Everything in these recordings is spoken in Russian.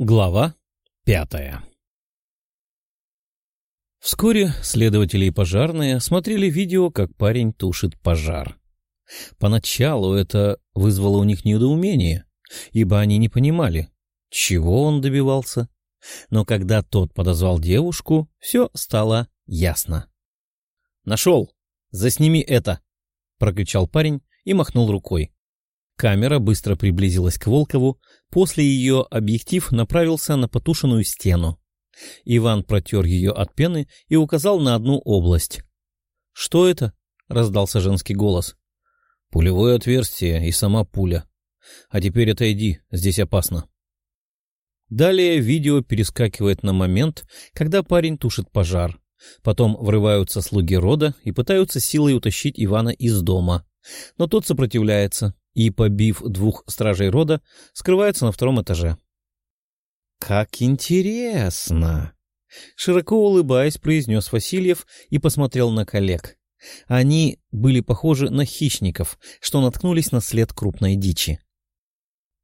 Глава пятая Вскоре следователи и пожарные смотрели видео, как парень тушит пожар. Поначалу это вызвало у них недоумение, ибо они не понимали, чего он добивался. Но когда тот подозвал девушку, все стало ясно. «Нашел! Засними это!» — прокричал парень и махнул рукой. Камера быстро приблизилась к Волкову, после ее объектив направился на потушенную стену. Иван протер ее от пены и указал на одну область. «Что это?» — раздался женский голос. «Пулевое отверстие и сама пуля. А теперь отойди, здесь опасно». Далее видео перескакивает на момент, когда парень тушит пожар. Потом врываются слуги рода и пытаются силой утащить Ивана из дома. Но тот сопротивляется, и, побив двух стражей рода, скрывается на втором этаже. «Как интересно!» Широко улыбаясь, произнес Васильев и посмотрел на коллег. Они были похожи на хищников, что наткнулись на след крупной дичи.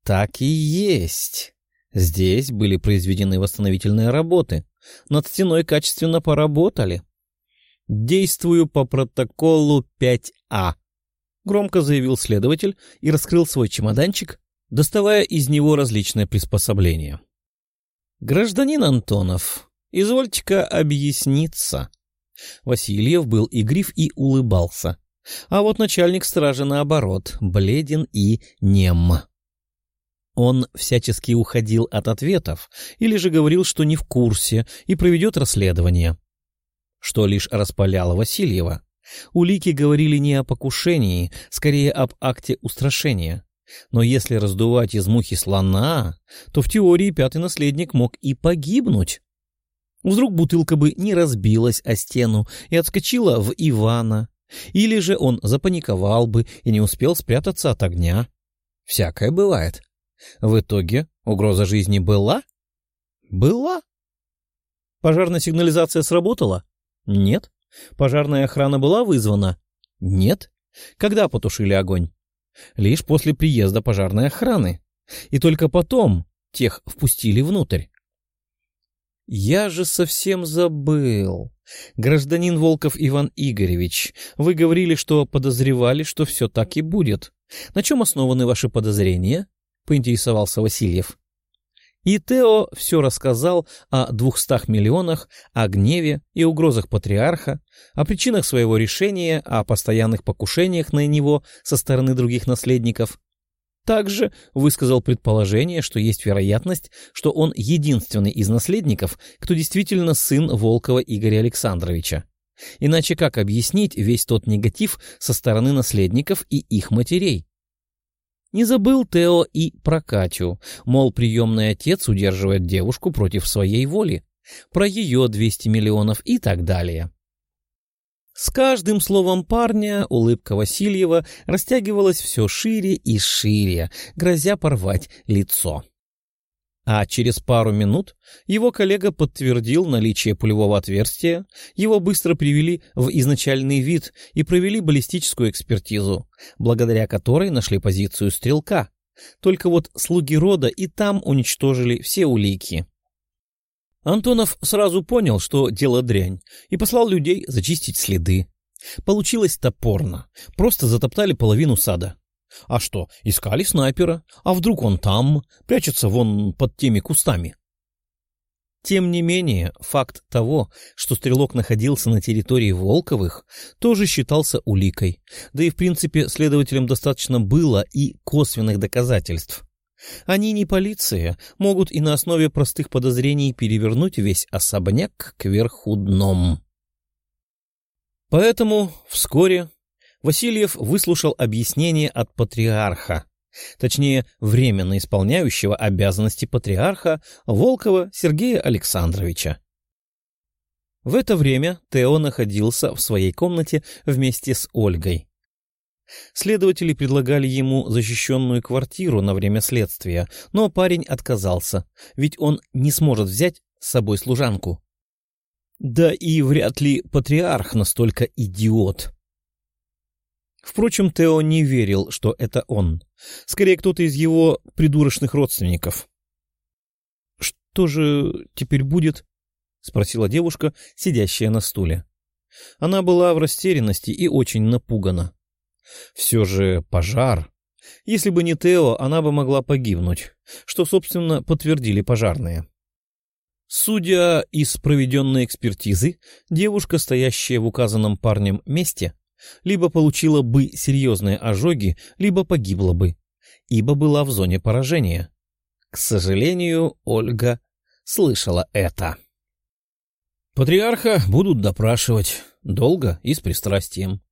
«Так и есть!» Здесь были произведены восстановительные работы. Над стеной качественно поработали. Действую по протоколу 5А. — громко заявил следователь и раскрыл свой чемоданчик, доставая из него различные приспособления. «Гражданин Антонов, извольте-ка объясниться». Васильев был игрив и улыбался, а вот начальник стражи, наоборот, бледен и нем. Он всячески уходил от ответов или же говорил, что не в курсе и проведет расследование, что лишь распаляло Васильева. Улики говорили не о покушении, скорее об акте устрашения. Но если раздувать из мухи слона, то в теории пятый наследник мог и погибнуть. Вдруг бутылка бы не разбилась о стену и отскочила в Ивана, или же он запаниковал бы и не успел спрятаться от огня. Всякое бывает. В итоге угроза жизни была? Была. Пожарная сигнализация сработала? Нет. Пожарная охрана была вызвана? Нет. Когда потушили огонь? Лишь после приезда пожарной охраны. И только потом тех впустили внутрь. «Я же совсем забыл. Гражданин Волков Иван Игоревич, вы говорили, что подозревали, что все так и будет. На чем основаны ваши подозрения?» — поинтересовался Васильев. И Тео все рассказал о двухстах миллионах, о гневе и угрозах патриарха, о причинах своего решения, о постоянных покушениях на него со стороны других наследников. Также высказал предположение, что есть вероятность, что он единственный из наследников, кто действительно сын Волкова Игоря Александровича. Иначе как объяснить весь тот негатив со стороны наследников и их матерей? Не забыл Тео и про Катю, мол, приемный отец удерживает девушку против своей воли, про ее 200 миллионов и так далее. С каждым словом парня улыбка Васильева растягивалась все шире и шире, грозя порвать лицо. А через пару минут его коллега подтвердил наличие пулевого отверстия, его быстро привели в изначальный вид и провели баллистическую экспертизу, благодаря которой нашли позицию стрелка. Только вот слуги рода и там уничтожили все улики. Антонов сразу понял, что дело дрянь, и послал людей зачистить следы. Получилось топорно, просто затоптали половину сада. А что, искали снайпера? А вдруг он там, прячется вон под теми кустами? Тем не менее, факт того, что стрелок находился на территории Волковых, тоже считался уликой. Да и, в принципе, следователям достаточно было и косвенных доказательств. Они не полиция, могут и на основе простых подозрений перевернуть весь особняк кверху дном. Поэтому вскоре Васильев выслушал объяснение от патриарха, точнее, временно исполняющего обязанности патриарха Волкова Сергея Александровича. В это время Тео находился в своей комнате вместе с Ольгой. Следователи предлагали ему защищенную квартиру на время следствия, но парень отказался, ведь он не сможет взять с собой служанку. Да и вряд ли патриарх настолько идиот. Впрочем, Тео не верил, что это он. Скорее, кто-то из его придурочных родственников. тоже теперь будет? — спросила девушка, сидящая на стуле. Она была в растерянности и очень напугана. Все же пожар. Если бы не Тео, она бы могла погибнуть, что, собственно, подтвердили пожарные. Судя из проведенной экспертизы, девушка, стоящая в указанном парнем месте, либо получила бы серьезные ожоги, либо погибла бы, ибо была в зоне поражения. К сожалению, Ольга слышала это. Патриарха будут допрашивать долго и с пристрастием.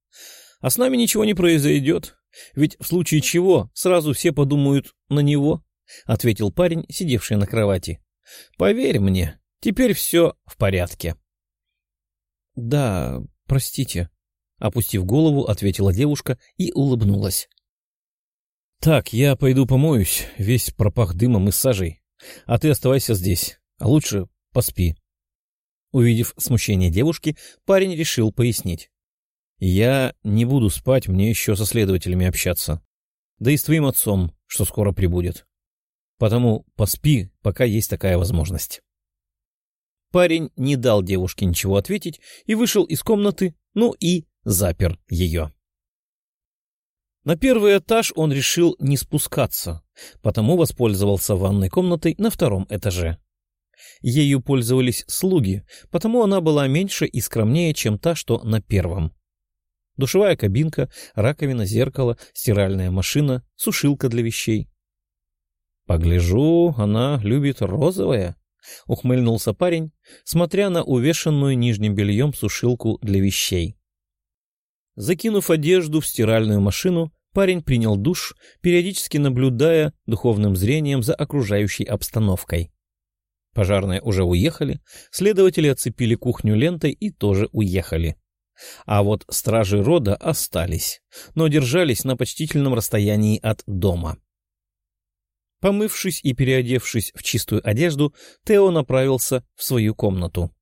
А с нами ничего не произойдет, ведь в случае чего сразу все подумают на него, — ответил парень, сидевший на кровати. — Поверь мне, теперь все в порядке. — Да, простите, — опустив голову, ответила девушка и улыбнулась. — Так, я пойду помоюсь, весь пропах дымом и сажей, а ты оставайся здесь, а лучше поспи. Увидев смущение девушки, парень решил пояснить. «Я не буду спать, мне еще со следователями общаться. Да и с твоим отцом, что скоро прибудет. Потому поспи, пока есть такая возможность». Парень не дал девушке ничего ответить и вышел из комнаты, ну и запер ее. На первый этаж он решил не спускаться, потому воспользовался ванной комнатой на втором этаже. Ею пользовались слуги, потому она была меньше и скромнее, чем та, что на первом. Душевая кабинка, раковина, зеркало, стиральная машина, сушилка для вещей. «Погляжу, она любит розовое», — ухмыльнулся парень, смотря на увешанную нижним бельем сушилку для вещей. Закинув одежду в стиральную машину, парень принял душ, периодически наблюдая духовным зрением за окружающей обстановкой. Пожарные уже уехали, следователи оцепили кухню лентой и тоже уехали. А вот стражи рода остались, но держались на почтительном расстоянии от дома. Помывшись и переодевшись в чистую одежду, Тео направился в свою комнату.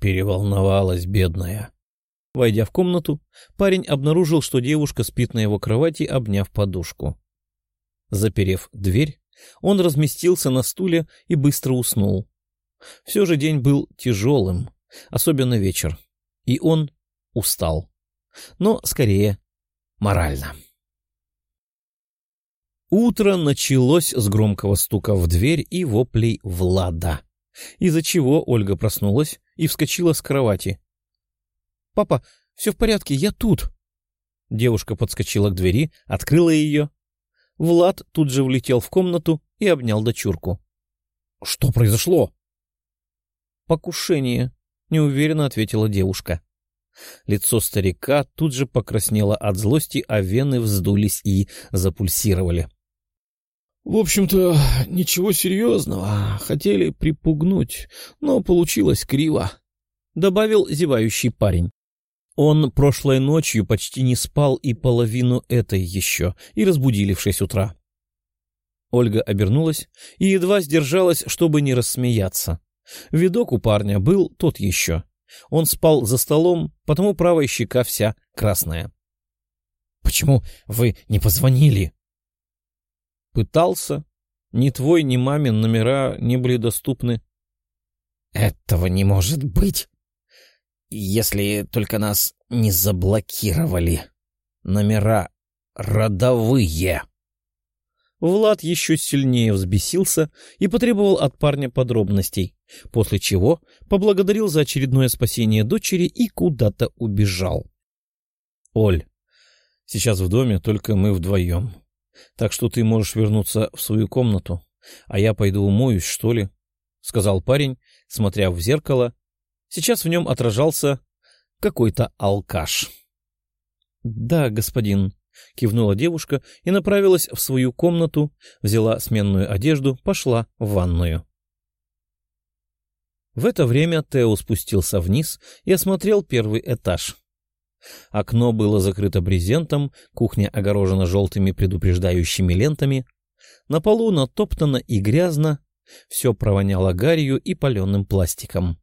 Переволновалась бедная. Войдя в комнату, парень обнаружил, что девушка спит на его кровати, обняв подушку. Заперев дверь, он разместился на стуле и быстро уснул. Все же день был тяжелым, особенно вечер, и он устал. Но скорее морально. Утро началось с громкого стука в дверь и воплей Влада, из-за чего Ольга проснулась и вскочила с кровати. — Папа, все в порядке, я тут. Девушка подскочила к двери, открыла ее Влад тут же влетел в комнату и обнял дочурку. — Что произошло? — Покушение, — неуверенно ответила девушка. Лицо старика тут же покраснело от злости, а вены вздулись и запульсировали. — В общем-то, ничего серьезного. Хотели припугнуть, но получилось криво, — добавил зевающий парень. Он прошлой ночью почти не спал и половину этой еще, и разбудили в шесть утра. Ольга обернулась и едва сдержалась, чтобы не рассмеяться. Видок у парня был тот еще. Он спал за столом, потому правая щека вся красная. — Почему вы не позвонили? — Пытался. Ни твой, ни мамин номера не были доступны. — Этого не может быть. Если только нас не заблокировали. Номера родовые. Влад еще сильнее взбесился и потребовал от парня подробностей, после чего поблагодарил за очередное спасение дочери и куда-то убежал. — Оль, сейчас в доме только мы вдвоем, так что ты можешь вернуться в свою комнату, а я пойду умоюсь, что ли? — сказал парень, смотря в зеркало Сейчас в нем отражался какой-то алкаш. — Да, господин, — кивнула девушка и направилась в свою комнату, взяла сменную одежду, пошла в ванную. В это время Тео спустился вниз и осмотрел первый этаж. Окно было закрыто брезентом, кухня огорожена желтыми предупреждающими лентами, на полу натоптано и грязно, все провоняло гарью и паленым пластиком.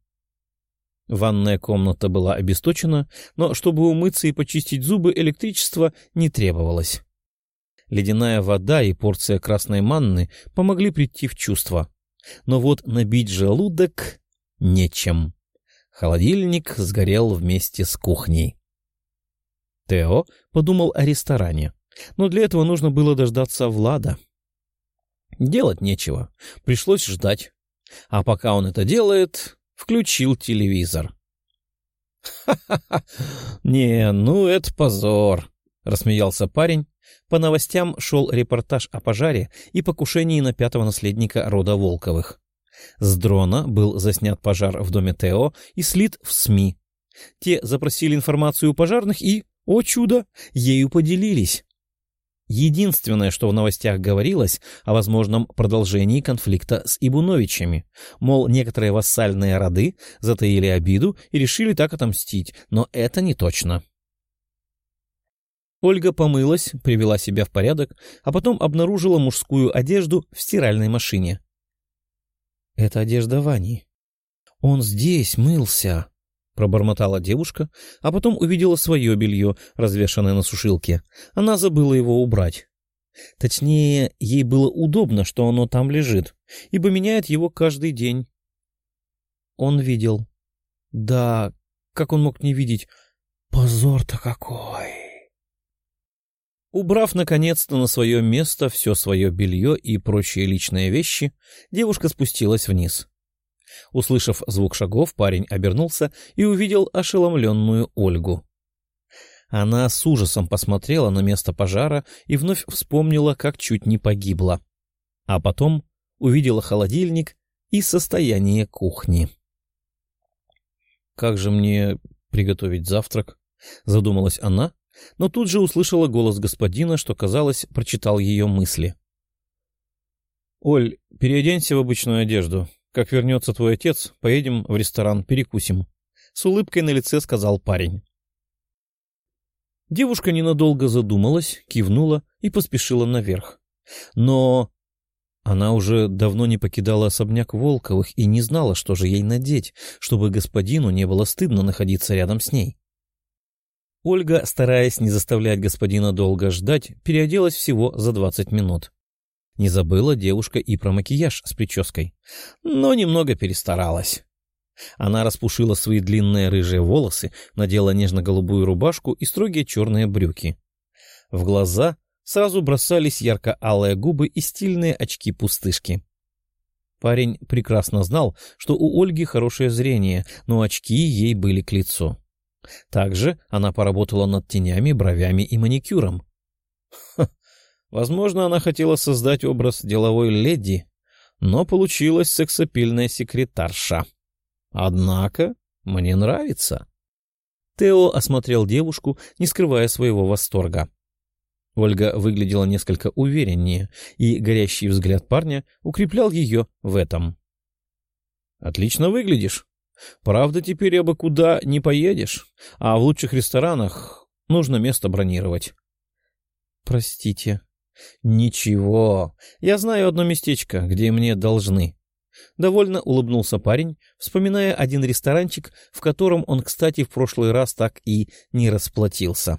Ванная комната была обесточена, но чтобы умыться и почистить зубы, электричество не требовалось. Ледяная вода и порция красной манны помогли прийти в чувство. Но вот набить желудок нечем. Холодильник сгорел вместе с кухней. Тео подумал о ресторане, но для этого нужно было дождаться Влада. Делать нечего, пришлось ждать. А пока он это делает, включил телевизор. «Ха-ха-ха! Не, ну это позор!» — рассмеялся парень. По новостям шел репортаж о пожаре и покушении на пятого наследника рода Волковых. С дрона был заснят пожар в доме Тео и слит в СМИ. Те запросили информацию у пожарных и, о чудо, ею поделились. Единственное, что в новостях говорилось о возможном продолжении конфликта с Ибуновичами. Мол, некоторые вассальные роды затаили обиду и решили так отомстить, но это не точно. Ольга помылась, привела себя в порядок, а потом обнаружила мужскую одежду в стиральной машине. «Это одежда Вани. Он здесь мылся», — пробормотала девушка, а потом увидела свое белье, развешанное на сушилке. Она забыла его убрать. Точнее, ей было удобно, что оно там лежит, ибо меняет его каждый день. Он видел. Да, как он мог не видеть? Позор-то какой! Убрав, наконец-то, на свое место все свое белье и прочие личные вещи, девушка спустилась вниз. Услышав звук шагов, парень обернулся и увидел ошеломленную Ольгу. Она с ужасом посмотрела на место пожара и вновь вспомнила, как чуть не погибла. А потом увидела холодильник и состояние кухни. «Как же мне приготовить завтрак?» — задумалась она, но тут же услышала голос господина, что, казалось, прочитал ее мысли. — Оль, переоденься в обычную одежду. Как вернется твой отец, поедем в ресторан, перекусим. С улыбкой на лице сказал парень. Девушка ненадолго задумалась, кивнула и поспешила наверх. Но она уже давно не покидала особняк Волковых и не знала, что же ей надеть, чтобы господину не было стыдно находиться рядом с ней. Ольга, стараясь не заставлять господина долго ждать, переоделась всего за двадцать минут. Не забыла девушка и про макияж с прической, но немного перестаралась. Она распушила свои длинные рыжие волосы, надела нежно-голубую рубашку и строгие черные брюки. В глаза сразу бросались ярко-алые губы и стильные очки-пустышки. Парень прекрасно знал, что у Ольги хорошее зрение, но очки ей были к лицу. Также она поработала над тенями, бровями и маникюром. Ха, возможно, она хотела создать образ деловой леди, но получилась сексапильная секретарша. Однако мне нравится. Тео осмотрел девушку, не скрывая своего восторга. Ольга выглядела несколько увереннее, и горящий взгляд парня укреплял ее в этом. — Отлично выглядишь, Правда, теперь абы куда не поедешь, а в лучших ресторанах нужно место бронировать. Простите. Ничего, я знаю одно местечко, где мне должны. Довольно улыбнулся парень, вспоминая один ресторанчик, в котором он, кстати, в прошлый раз так и не расплатился.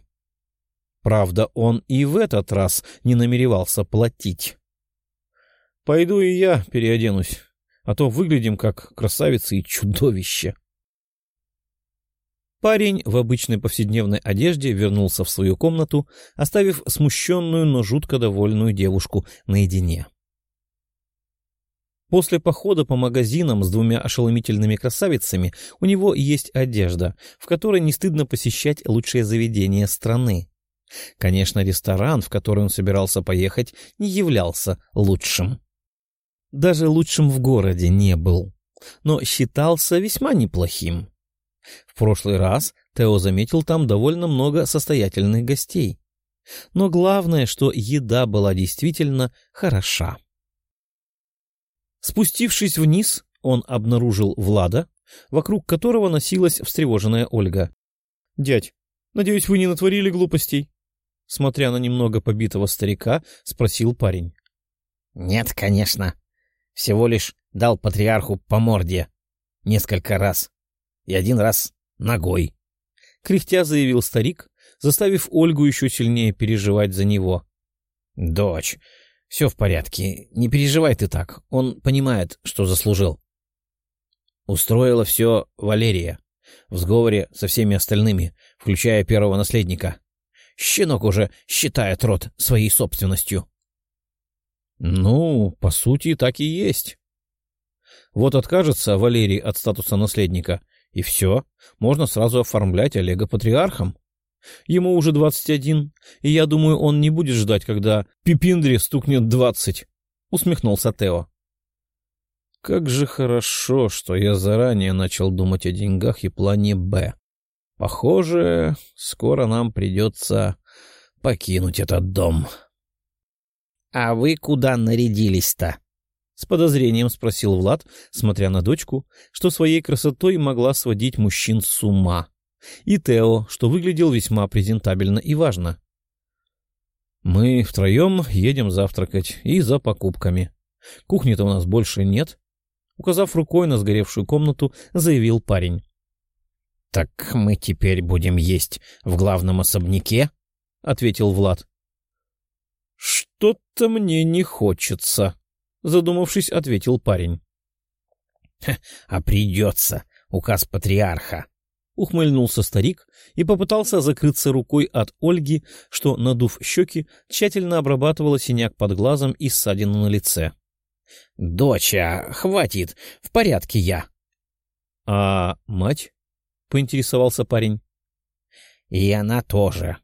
Правда, он и в этот раз не намеревался платить. «Пойду и я переоденусь а то выглядим как красавицы и чудовище. Парень в обычной повседневной одежде вернулся в свою комнату, оставив смущенную, но жутко довольную девушку наедине. После похода по магазинам с двумя ошеломительными красавицами у него есть одежда, в которой не стыдно посещать лучшие заведения страны. Конечно, ресторан, в который он собирался поехать, не являлся лучшим даже лучшим в городе не был, но считался весьма неплохим. В прошлый раз Тео заметил там довольно много состоятельных гостей. Но главное, что еда была действительно хороша. Спустившись вниз, он обнаружил Влада, вокруг которого носилась встревоженная Ольга. — Дядь, надеюсь, вы не натворили глупостей? Смотря на немного побитого старика, спросил парень. — Нет, конечно, всего лишь дал патриарху по морде. Несколько раз. И один раз ногой. Кряхтя заявил старик, заставив Ольгу еще сильнее переживать за него. — Дочь, Все в порядке. Не переживай ты так. Он понимает, что заслужил. Устроила все Валерия. В сговоре со всеми остальными, включая первого наследника. Щенок уже считает род своей собственностью. Ну, по сути, так и есть. Вот откажется Валерий от статуса наследника, и все, можно сразу оформлять Олега патриархом. Ему уже двадцать один, и я думаю, он не будет ждать, когда Пипиндре стукнет двадцать, — усмехнулся Тео. Как же хорошо, что я заранее начал думать о деньгах и плане «Б». Похоже, скоро нам придется покинуть этот дом. — А вы куда нарядились-то? — с подозрением спросил Влад, смотря на дочку, что своей красотой могла сводить мужчин с ума и Тео, что выглядел весьма презентабельно и важно. «Мы втроем едем завтракать и за покупками. Кухни-то у нас больше нет», — указав рукой на сгоревшую комнату, заявил парень. «Так мы теперь будем есть в главном особняке?» — ответил Влад. «Что-то мне не хочется», — задумавшись, ответил парень. «А придется. Указ патриарха», Ухмыльнулся старик и попытался закрыться рукой от Ольги, что, надув щеки, тщательно обрабатывала синяк под глазом и ссадину на лице. — Доча, хватит, в порядке я. — А мать? — поинтересовался парень. — И она тоже.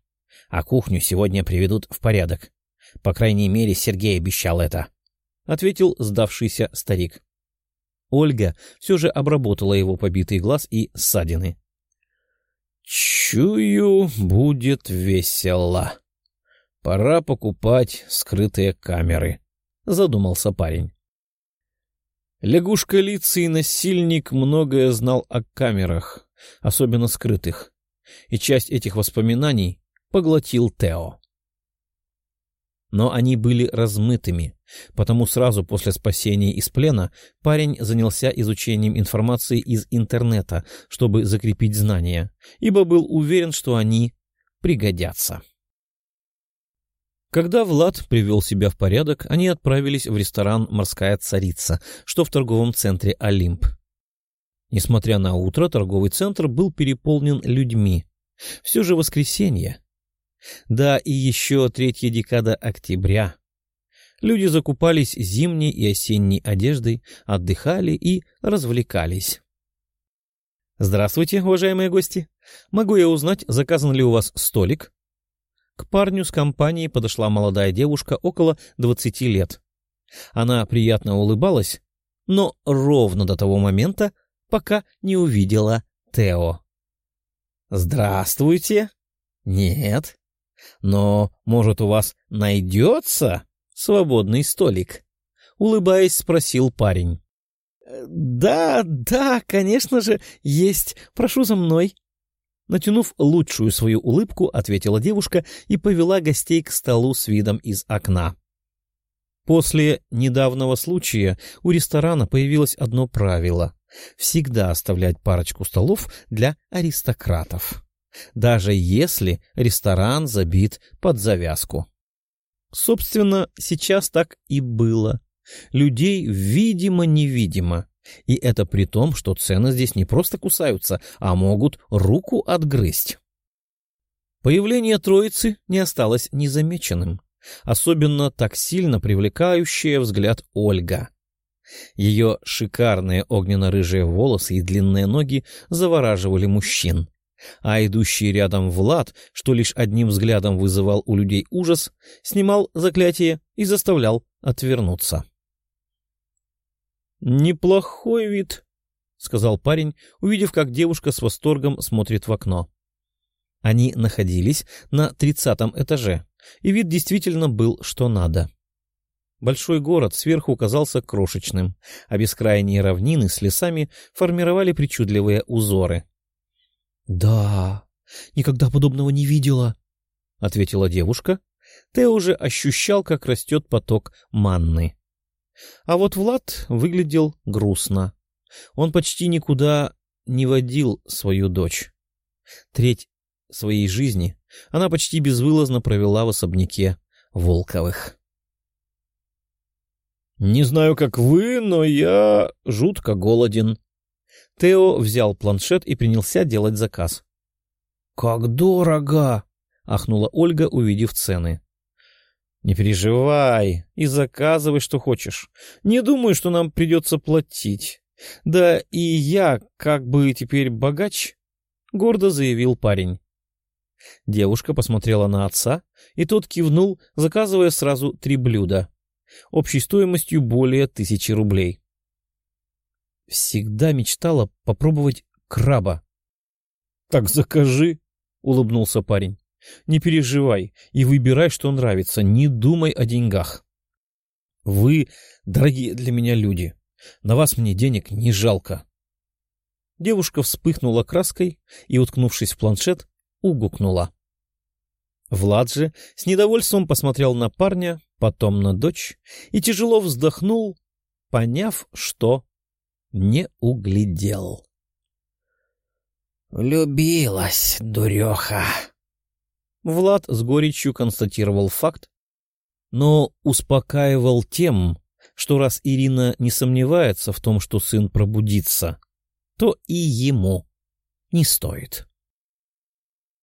А кухню сегодня приведут в порядок. По крайней мере, Сергей обещал это. — ответил сдавшийся старик. Ольга все же обработала его побитый глаз и ссадины. Чую, будет весело. Пора покупать скрытые камеры, — задумался парень. Лягушка Лицый насильник многое знал о камерах, особенно скрытых, и часть этих воспоминаний поглотил Тео но они были размытыми, потому сразу после спасения из плена парень занялся изучением информации из интернета, чтобы закрепить знания, ибо был уверен, что они пригодятся. Когда Влад привел себя в порядок, они отправились в ресторан «Морская царица», что в торговом центре «Олимп». Несмотря на утро, торговый центр был переполнен людьми. Все же воскресенье, да, и еще третья декада октября. Люди закупались зимней и осенней одеждой, отдыхали и развлекались. «Здравствуйте, уважаемые гости! Могу я узнать, заказан ли у вас столик?» К парню с компанией подошла молодая девушка около двадцати лет. Она приятно улыбалась, но ровно до того момента, пока не увидела Тео. «Здравствуйте!» «Нет, но, может, у вас найдется свободный столик? Улыбаясь, спросил парень. «Да, да, конечно же, есть. Прошу за мной». Натянув лучшую свою улыбку, ответила девушка и повела гостей к столу с видом из окна. После недавнего случая у ресторана появилось одно правило — всегда оставлять парочку столов для аристократов даже если ресторан забит под завязку. Собственно, сейчас так и было. Людей видимо-невидимо. И это при том, что цены здесь не просто кусаются, а могут руку отгрызть. Появление троицы не осталось незамеченным. Особенно так сильно привлекающая взгляд Ольга. Ее шикарные огненно-рыжие волосы и длинные ноги завораживали мужчин а идущий рядом Влад, что лишь одним взглядом вызывал у людей ужас, снимал заклятие и заставлял отвернуться. «Неплохой вид», — сказал парень, увидев, как девушка с восторгом смотрит в окно. Они находились на тридцатом этаже, и вид действительно был что надо. Большой город сверху казался крошечным, а бескрайние равнины с лесами формировали причудливые узоры — «Да, никогда подобного не видела», — ответила девушка. Ты уже ощущал, как растет поток манны. А вот Влад выглядел грустно. Он почти никуда не водил свою дочь. Треть своей жизни она почти безвылазно провела в особняке Волковых. «Не знаю, как вы, но я жутко голоден». Тео взял планшет и принялся делать заказ. «Как дорого!» — ахнула Ольга, увидев цены. «Не переживай и заказывай, что хочешь. Не думаю, что нам придется платить. Да и я как бы теперь богач», — гордо заявил парень. Девушка посмотрела на отца, и тот кивнул, заказывая сразу три блюда, общей стоимостью более тысячи рублей. Всегда мечтала попробовать краба. — Так закажи, — улыбнулся парень. — Не переживай и выбирай, что нравится, не думай о деньгах. Вы, дорогие для меня люди, на вас мне денег не жалко. Девушка вспыхнула краской и, уткнувшись в планшет, угукнула. Влад же с недовольством посмотрел на парня, потом на дочь и тяжело вздохнул, поняв, что не углядел. «Влюбилась, дуреха!» Влад с горечью констатировал факт, но успокаивал тем, что раз Ирина не сомневается в том, что сын пробудится, то и ему не стоит.